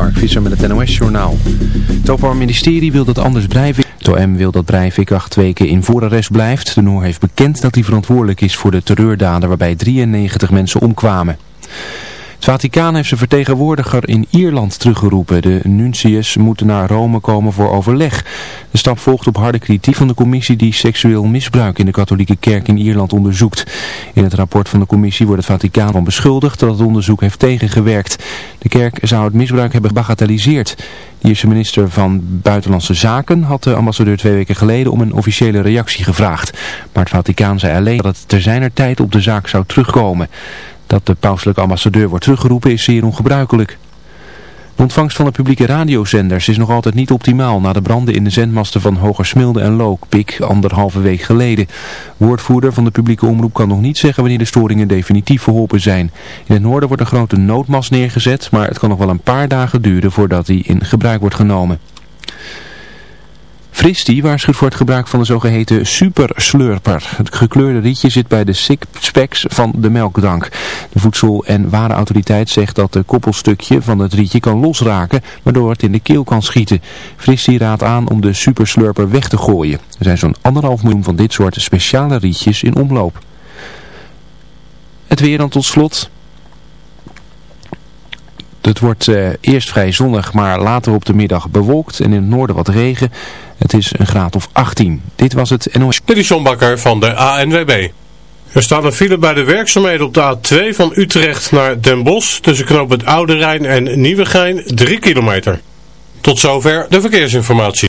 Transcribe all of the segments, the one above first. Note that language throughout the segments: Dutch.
Mark Visser met het NOS-journaal. Het Openbaar Ministerie wil dat Anders Breivik... Het OM wil dat Breivik acht weken in voorarrest blijft. De Noor heeft bekend dat hij verantwoordelijk is voor de terreurdaden waarbij 93 mensen omkwamen. Het Vaticaan heeft zijn vertegenwoordiger in Ierland teruggeroepen. De nuntius moeten naar Rome komen voor overleg. De stap volgt op harde kritiek van de commissie die seksueel misbruik in de katholieke kerk in Ierland onderzoekt. In het rapport van de commissie wordt het Vaticaan van beschuldigd dat het onderzoek heeft tegengewerkt. De kerk zou het misbruik hebben gebagatelliseerd. De Ierse minister van Buitenlandse Zaken had de ambassadeur twee weken geleden om een officiële reactie gevraagd. Maar het Vaticaan zei alleen dat het ter zijner tijd op de zaak zou terugkomen. Dat de pauselijke ambassadeur wordt teruggeroepen is zeer ongebruikelijk. De ontvangst van de publieke radiozenders is nog altijd niet optimaal na de branden in de zendmasten van Hogersmilde en Look, Pik, anderhalve week geleden. Woordvoerder van de publieke omroep kan nog niet zeggen wanneer de storingen definitief verholpen zijn. In het noorden wordt een grote noodmast neergezet, maar het kan nog wel een paar dagen duren voordat die in gebruik wordt genomen. Fristi waarschuwt voor het gebruik van de zogeheten superslurper. Het gekleurde rietje zit bij de specs van de melkdank. De Voedsel- en Warenautoriteit zegt dat de koppelstukje van het rietje kan losraken, waardoor het in de keel kan schieten. Fristi raadt aan om de superslurper weg te gooien. Er zijn zo'n anderhalf miljoen van dit soort speciale rietjes in omloop. Het weer dan tot slot. Het wordt uh, eerst vrij zonnig, maar later op de middag bewolkt en in het noorden wat regen. Het is een graad of 18. Dit was het NOS. Dit van de ANWB. Er staat een file bij de werkzaamheden op de A2 van Utrecht naar Den Bosch tussen knoop het Oude Rijn en Nieuwegein 3 kilometer. Tot zover de verkeersinformatie.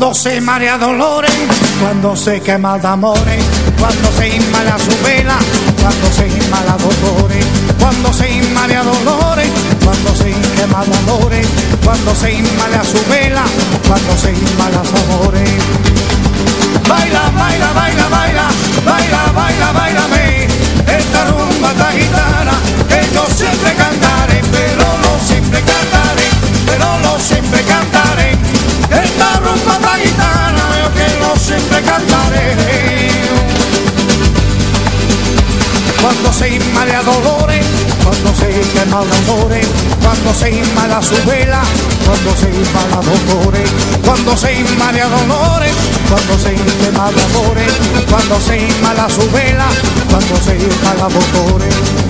Cuando se marea dolores, cuando se quema de amores, cuando se inmala su vela, cuando se inmala dolores, cuando se inmala dolores, cuando se quema de amores, cuando se inmala su vela, cuando se inmala amores. Baila, baila, baila, baila, baila, baila, bailame, esta rumba esta gitana, Cuando se inmala dolores, cuando se quema de amores, cuando se inmala su vela, cuando se inmala dolores, cuando se inmala dolores, cuando se quema de amores, cuando se inmala su vela, cuando se inmala dolores.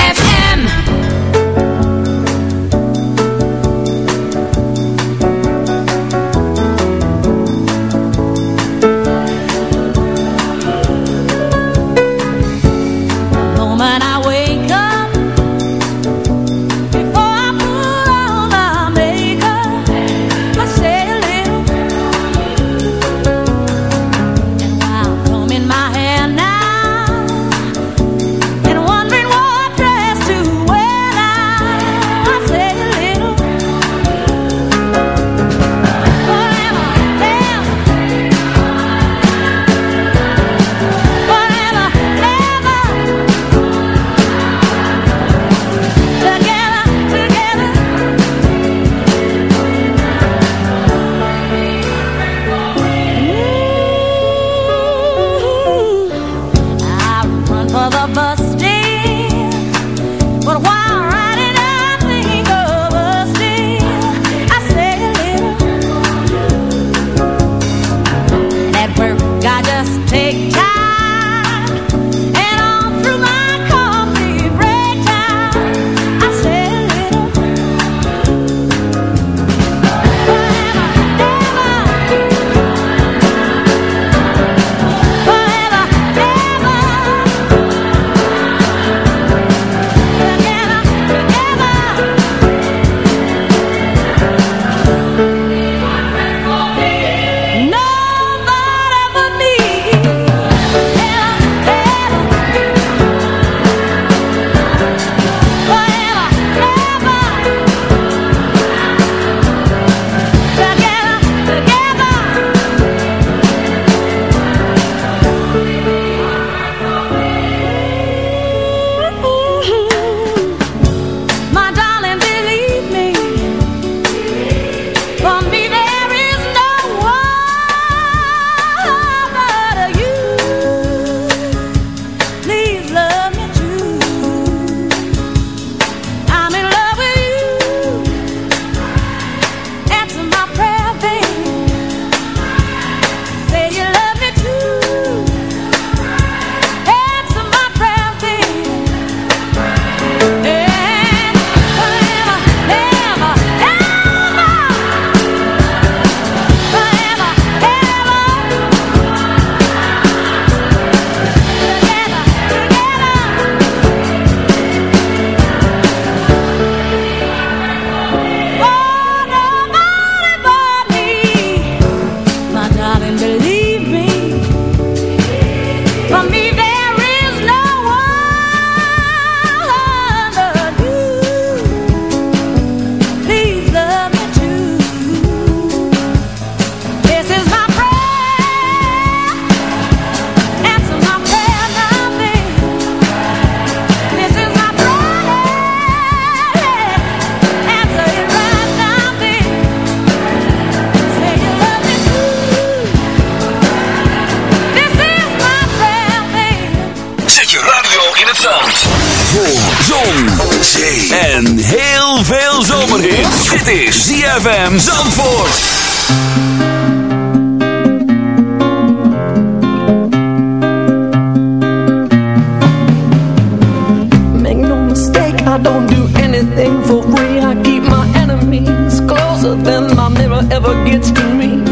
voor zon, zee en heel veel zomerhit. Dit is ZFM Zandvoort. Make no mistake, I don't do anything for free. I keep my enemies closer than my mirror ever gets to me.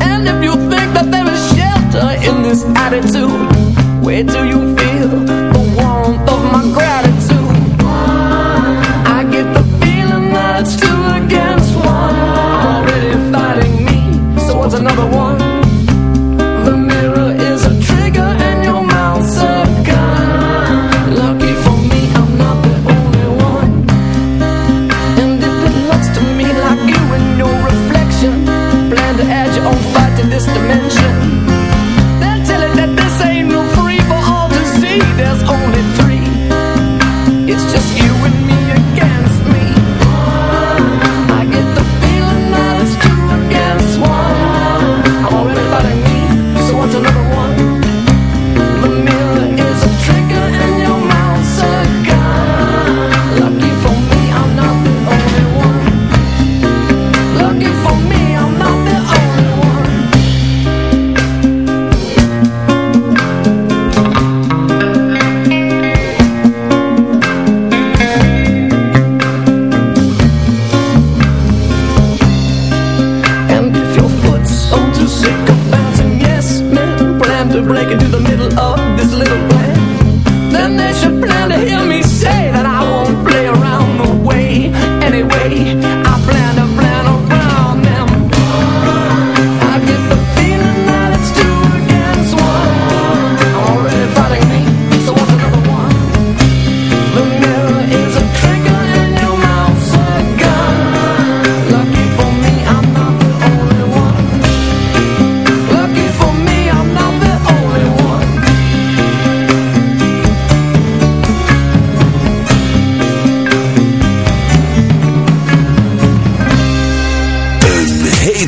And if you think that there is shelter in this attitude, where do you I blame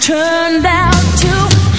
turned out to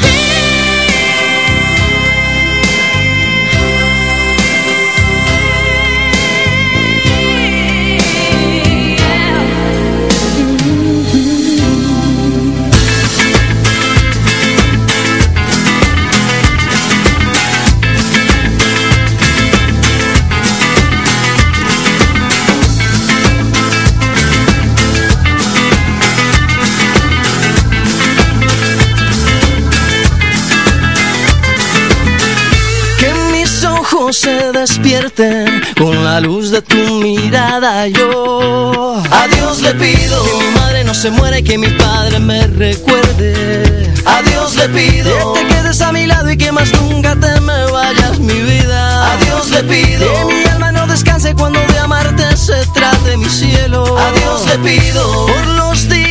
despierten con la luz de tu mirada. Yo a Dios le pido que mi madre no se muera y que mi padre me recuerde. A Dios le pido que te quedes a mi lado y que más nunca te me vayas mi vida. A Dios le pido que mi alma no descanse cuando de amarte se trate mi cielo. A Dios le pido por los días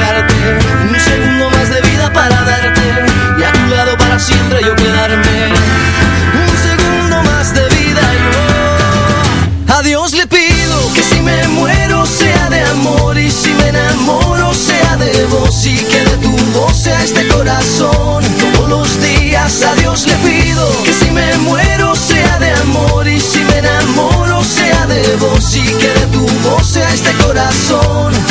a este corazón.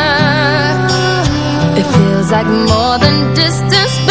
like more than distance